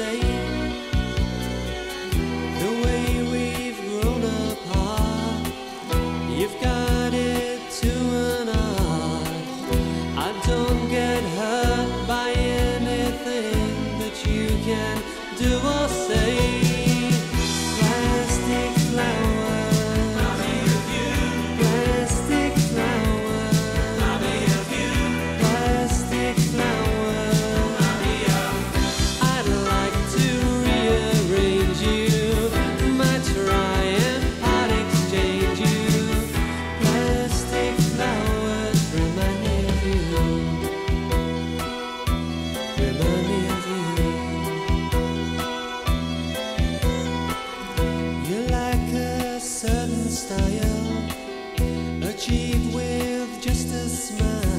today achieve with just a smile.